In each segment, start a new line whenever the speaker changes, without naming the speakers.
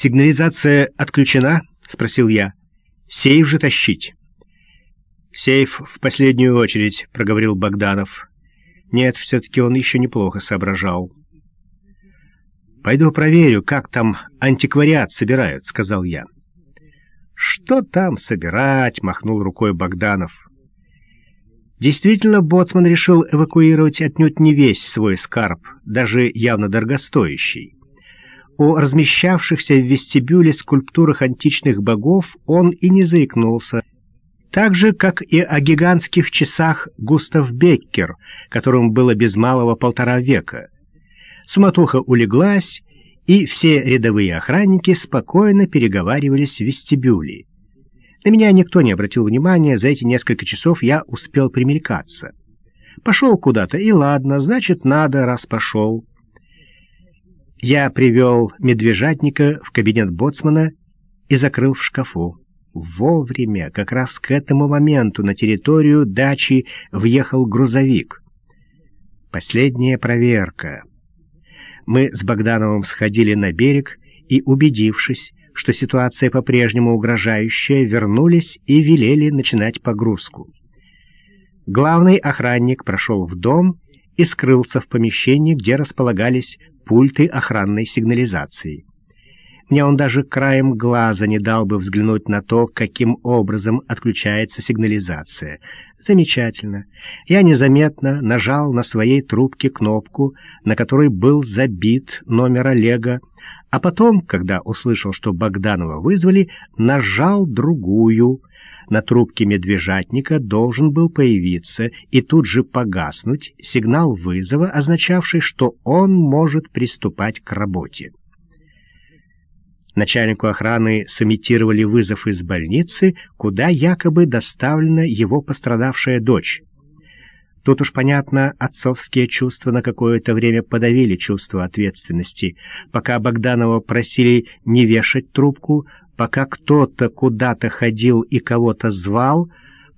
«Сигнализация отключена?» — спросил я. «Сейф же тащить». «Сейф в последнюю очередь», — проговорил Богданов. «Нет, все-таки он еще неплохо соображал». «Пойду проверю, как там антиквариат собирают», — сказал я. «Что там собирать?» — махнул рукой Богданов. Действительно, Боцман решил эвакуировать отнюдь не весь свой скарб, даже явно дорогостоящий. О размещавшихся в вестибюле скульптурах античных богов он и не заикнулся, так же, как и о гигантских часах Густав Беккер, которым было без малого полтора века. Суматоха улеглась, и все рядовые охранники спокойно переговаривались в вестибюле. На меня никто не обратил внимания, за эти несколько часов я успел примелькаться. Пошел куда-то, и ладно, значит, надо, раз пошел. Я привел медвежатника в кабинет боцмана и закрыл в шкафу. Вовремя, как раз к этому моменту, на территорию дачи въехал грузовик. Последняя проверка. Мы с Богдановым сходили на берег и, убедившись, что ситуация по-прежнему угрожающая, вернулись и велели начинать погрузку. Главный охранник прошел в дом и скрылся в помещении, где располагались пульты охранной сигнализации. Мне он даже краем глаза не дал бы взглянуть на то, каким образом отключается сигнализация. Замечательно. Я незаметно нажал на своей трубке кнопку, на которой был забит номер Олега, а потом, когда услышал, что Богданова вызвали, нажал другую. На трубке медвежатника должен был появиться и тут же погаснуть сигнал вызова, означавший, что он может приступать к работе. Начальнику охраны сымитировали вызов из больницы, куда якобы доставлена его пострадавшая дочь. Тут уж понятно, отцовские чувства на какое-то время подавили чувство ответственности. Пока Богданова просили не вешать трубку, пока кто-то куда-то ходил и кого-то звал,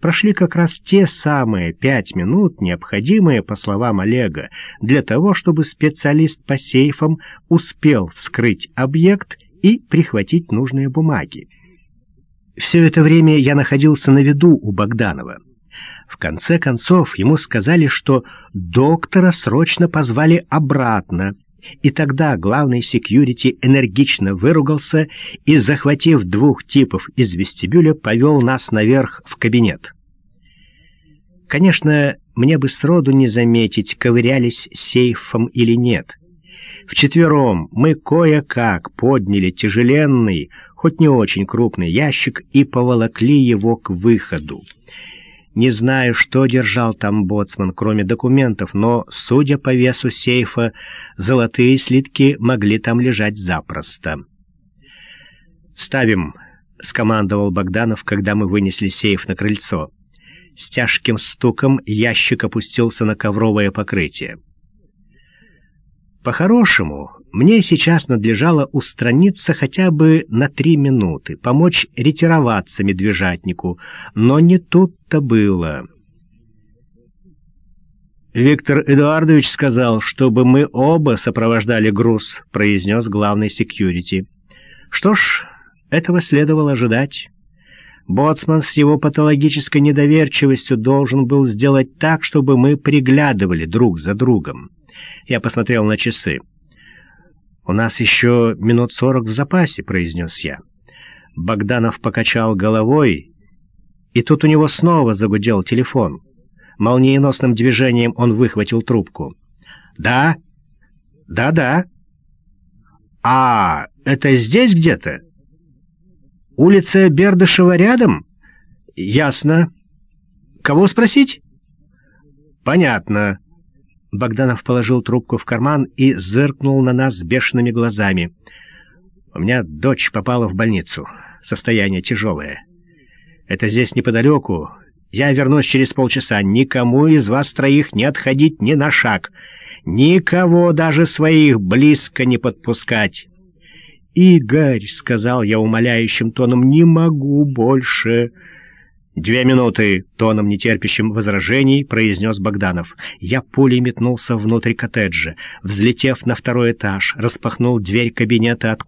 прошли как раз те самые пять минут, необходимые, по словам Олега, для того, чтобы специалист по сейфам успел вскрыть объект и прихватить нужные бумаги. Все это время я находился на виду у Богданова. В конце концов ему сказали, что доктора срочно позвали обратно, и тогда главный секьюрити энергично выругался и, захватив двух типов из вестибюля, повел нас наверх в кабинет. Конечно, мне бы сроду не заметить, ковырялись сейфом или нет. Вчетвером мы кое-как подняли тяжеленный, хоть не очень крупный ящик и поволокли его к выходу. Не знаю, что держал там боцман, кроме документов, но, судя по весу сейфа, золотые слитки могли там лежать запросто. «Ставим», — скомандовал Богданов, когда мы вынесли сейф на крыльцо. С тяжким стуком ящик опустился на ковровое покрытие. По-хорошему, мне сейчас надлежало устраниться хотя бы на три минуты, помочь ретироваться медвежатнику, но не тут-то было. «Виктор Эдуардович сказал, чтобы мы оба сопровождали груз», — произнес главный секьюрити. «Что ж, этого следовало ожидать». Боцман с его патологической недоверчивостью должен был сделать так, чтобы мы приглядывали друг за другом. Я посмотрел на часы. «У нас еще минут сорок в запасе», — произнес я. Богданов покачал головой, и тут у него снова загудел телефон. Молниеносным движением он выхватил трубку. «Да? Да-да. А, это здесь где-то? Улица Бердышева рядом? Ясно. Кого спросить?» «Понятно». Богданов положил трубку в карман и зыркнул на нас бешеными глазами. «У меня дочь попала в больницу. Состояние тяжелое. Это здесь неподалеку. Я вернусь через полчаса. Никому из вас троих не отходить ни на шаг. Никого, даже своих, близко не подпускать». «Игорь», — сказал я умоляющим тоном, — «не могу больше». «Две минуты!» — тоном нетерпящим возражений произнес Богданов. Я пулей метнулся внутрь коттеджа. Взлетев на второй этаж, распахнул дверь кабинета, откуда